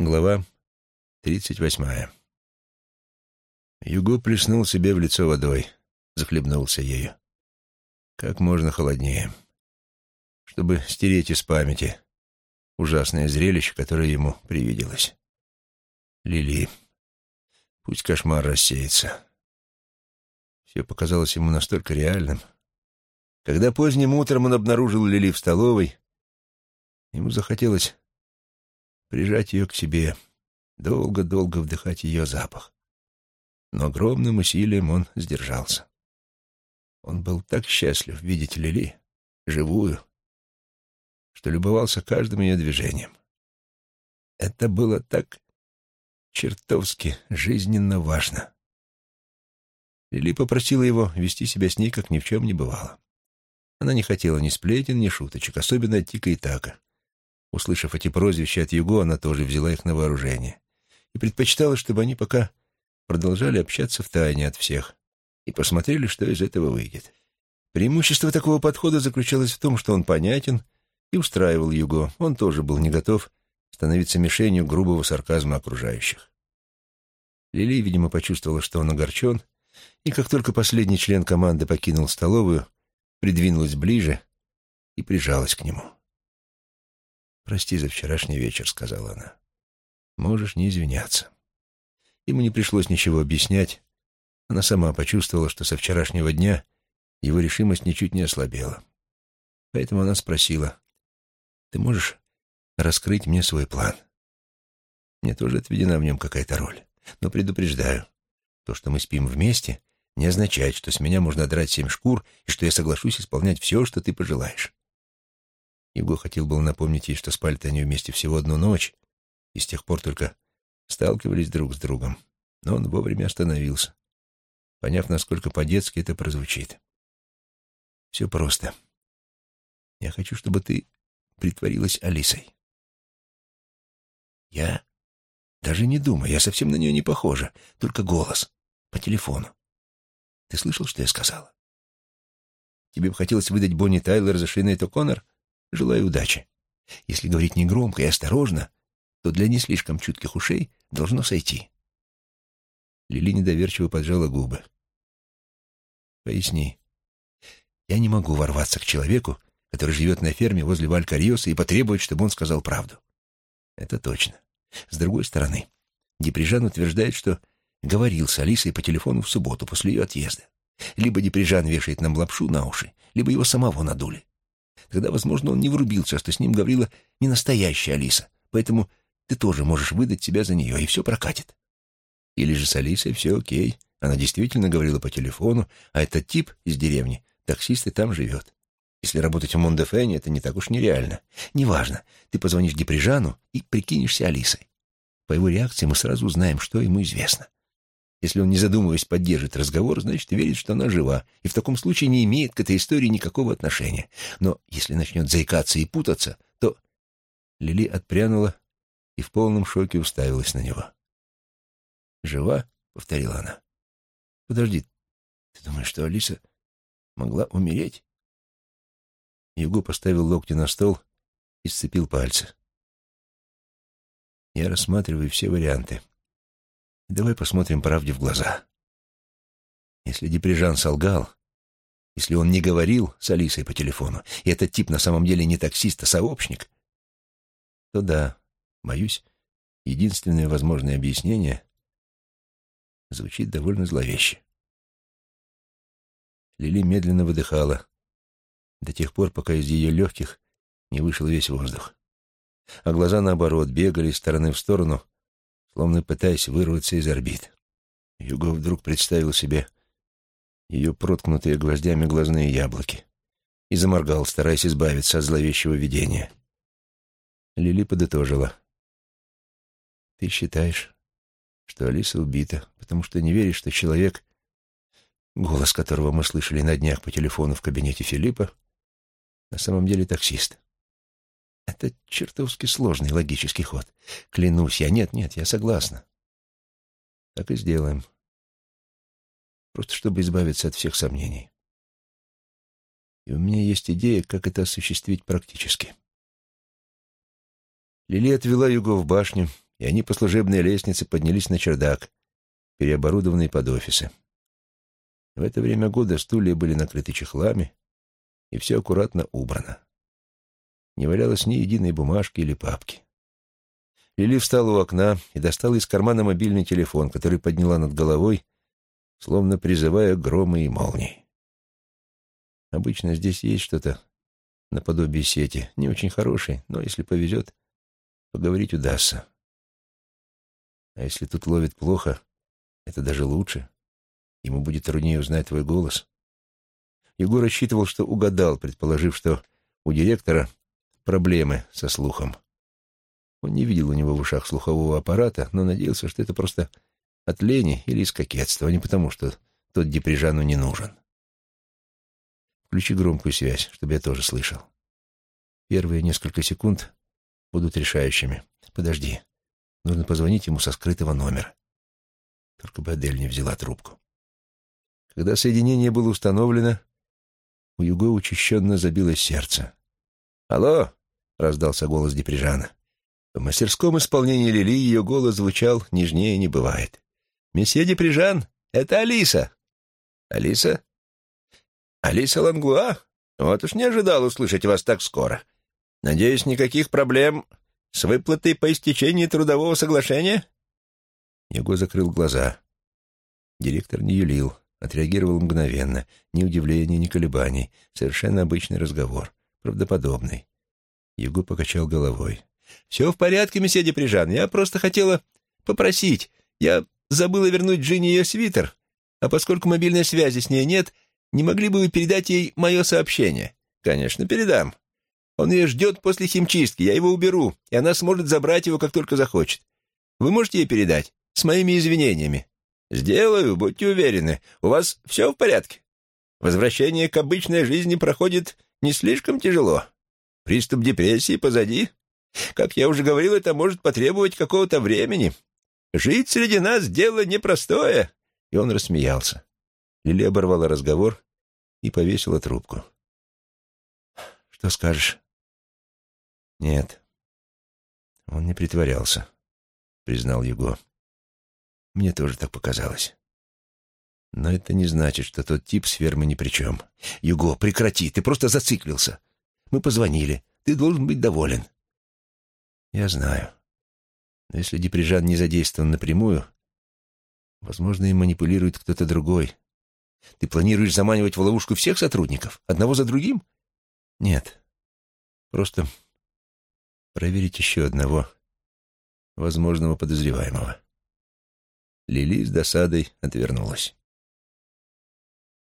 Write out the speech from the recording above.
Глава тридцать восьмая. Юго плеснул себе в лицо водой, захлебнулся ею. Как можно холоднее, чтобы стереть из памяти ужасное зрелище, которое ему привиделось. Лили. Пусть кошмар рассеется. Все показалось ему настолько реальным. Когда поздним утром он обнаружил Лили в столовой, ему захотелось прижать ее к себе, долго-долго вдыхать ее запах. Но огромным усилием он сдержался. Он был так счастлив видеть Лили, живую, что любовался каждым ее движением. Это было так чертовски жизненно важно. Лили попросила его вести себя с ней, как ни в чем не бывало. Она не хотела ни сплетен, ни шуточек, особенно Тика и Така, Услышав эти прозвища от Юго, она тоже взяла их на вооружение и предпочитала, чтобы они пока продолжали общаться в тайне от всех и посмотрели, что из этого выйдет. Преимущество такого подхода заключалось в том, что он понятен и устраивал Юго. Он тоже был не готов становиться мишенью грубого сарказма окружающих. Лили, видимо, почувствовала, что он огорчен, и как только последний член команды покинул столовую, придвинулась ближе и прижалась к нему. «Прости за вчерашний вечер», — сказала она. «Можешь не извиняться». Ему не пришлось ничего объяснять. Она сама почувствовала, что со вчерашнего дня его решимость ничуть не ослабела. Поэтому она спросила, «Ты можешь раскрыть мне свой план?» Мне тоже отведена в нем какая-то роль. Но предупреждаю, то, что мы спим вместе, не означает, что с меня можно драть семь шкур и что я соглашусь исполнять все, что ты пожелаешь. Его хотел был напомнить ей, что спали-то они вместе всего одну ночь, и с тех пор только сталкивались друг с другом. Но он вовремя остановился, поняв, насколько по-детски это прозвучит. «Все просто. Я хочу, чтобы ты притворилась Алисой». «Я? Даже не думаю, я совсем на нее не похожа, только голос, по телефону. Ты слышал, что я сказала? Тебе бы хотелось выдать Бонни Тайлер за Шинейт О'Коннор?» Желаю удачи. Если говорить негромко и осторожно, то для не слишком чутких ушей должно сойти. Лили недоверчиво поджала губы. Поясни. Я не могу ворваться к человеку, который живет на ферме возле Валькариоса и потребовать, чтобы он сказал правду. Это точно. С другой стороны, Деприжан утверждает, что говорил с Алисой по телефону в субботу после ее отъезда. Либо Деприжан вешает нам лапшу на уши, либо его самого надули. Тогда, возможно, он не врубился, что с ним говорила не настоящая Алиса. Поэтому ты тоже можешь выдать себя за нее, и все прокатит. Или же с Алисой все окей. Она действительно говорила по телефону, а этот тип из деревни, таксист и там живет. Если работать в Мондефене, это не так уж нереально. Неважно, ты позвонишь Деприжану и прикинешься Алисой. По его реакции мы сразу узнаем, что ему известно. Если он, не задумываясь, поддержит разговор, значит, верит, что она жива, и в таком случае не имеет к этой истории никакого отношения. Но если начнет заикаться и путаться, то... Лили отпрянула и в полном шоке уставилась на него. «Жива?» — повторила она. «Подожди, ты думаешь, что Алиса могла умереть?» Юго поставил локти на стол и сцепил пальцы. «Я рассматриваю все варианты», Давай посмотрим правде в глаза. Если Деприжан солгал, если он не говорил с Алисой по телефону, и этот тип на самом деле не таксист, а сообщник, то да, боюсь, единственное возможное объяснение звучит довольно зловеще. Лили медленно выдыхала до тех пор, пока из ее легких не вышел весь воздух. А глаза, наоборот, бегали из стороны в сторону, словно пытаясь вырваться из орбит. Юго вдруг представил себе ее проткнутые гвоздями глазные яблоки и заморгал, стараясь избавиться от зловещего видения. Лили подытожила. «Ты считаешь, что Алиса убита, потому что не веришь, что человек, голос которого мы слышали на днях по телефону в кабинете Филиппа, на самом деле таксист. Это чертовски сложный логический ход. Клянусь я. Нет, нет, я согласна. Так и сделаем. Просто чтобы избавиться от всех сомнений. И у меня есть идея, как это осуществить практически. Лили отвела Юго в башню и они по служебной лестнице поднялись на чердак, переоборудованный под офисы. В это время года стулья были накрыты чехлами, и все аккуратно убрано. Не валялось ни единой бумажки или папки. Лили встала у окна и достала из кармана мобильный телефон, который подняла над головой, словно призывая громы и молнии. Обычно здесь есть что-то наподобие сети, не очень хорошей, но если повезет, поговорить удастся. А если тут ловит плохо, это даже лучше. Ему будет труднее узнать твой голос. Егор рассчитывал, что угадал, предположив, что у директора проблемы со слухом. Он не видел у него в ушах слухового аппарата, но надеялся, что это просто от лени или из кокетства, а не потому, что тот Деприжану не нужен. Включи громкую связь, чтобы я тоже слышал. Первые несколько секунд будут решающими. Подожди. Нужно позвонить ему со скрытого номера. Только бы Адель не взяла трубку. Когда соединение было установлено, у Юго учащенно забилось сердце. «Алло!» — раздался голос Деприжана. В мастерском исполнении Лили ее голос звучал нежнее не бывает. «Месье Деприжан, это Алиса!» «Алиса? Алиса Ланглуа? Вот уж не ожидал услышать вас так скоро. Надеюсь, никаких проблем с выплатой по истечении трудового соглашения?» Его закрыл глаза. Директор не юлил, отреагировал мгновенно. Ни удивления, ни колебаний. Совершенно обычный разговор. Правдоподобный. Юго покачал головой. «Все в порядке, месье Деприжан. Я просто хотела попросить. Я забыла вернуть Джинни ее свитер. А поскольку мобильной связи с ней нет, не могли бы вы передать ей мое сообщение?» «Конечно, передам. Он ее ждет после химчистки. Я его уберу, и она сможет забрать его, как только захочет. Вы можете ей передать? С моими извинениями. Сделаю, будьте уверены. У вас все в порядке? Возвращение к обычной жизни проходит не слишком тяжело. Приступ депрессии позади. Как я уже говорил, это может потребовать какого-то времени. Жить среди нас — дело непростое. И он рассмеялся. Лили оборвала разговор и повесила трубку. «Что скажешь?» «Нет, он не притворялся», — признал Юго. Мне тоже так показалось. Но это не значит, что тот тип с фермы ни при чем. Юго, прекрати, ты просто зациклился. Мы позвонили, ты должен быть доволен. Я знаю. Но если Деприжан не задействован напрямую, возможно, им манипулирует кто-то другой. Ты планируешь заманивать в ловушку всех сотрудников, одного за другим? Нет. Просто проверить еще одного возможного подозреваемого. Лили с досадой отвернулась.